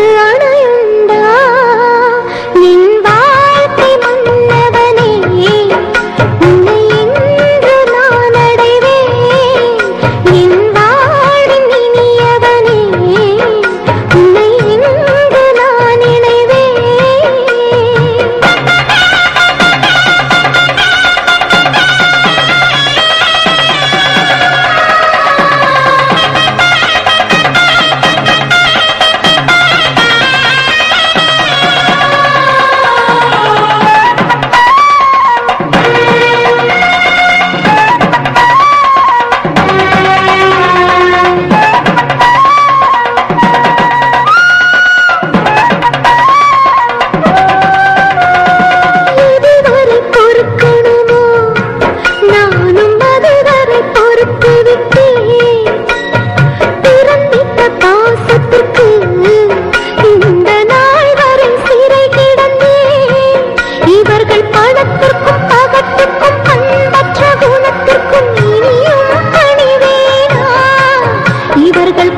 Dear இவர்கள்